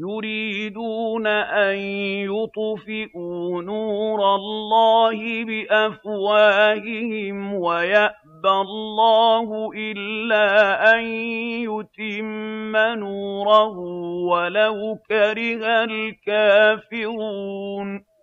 يُرِيدُونَ أَن يُطْفِئُوا نُورَ اللَّهِ بِأَفْوَاهِهِمْ وَيَأْبَى اللَّهُ إِلَّا أَن يُتِمَّ نُورَهُ وَلَوْ كَرِهَ الْكَافِرُونَ.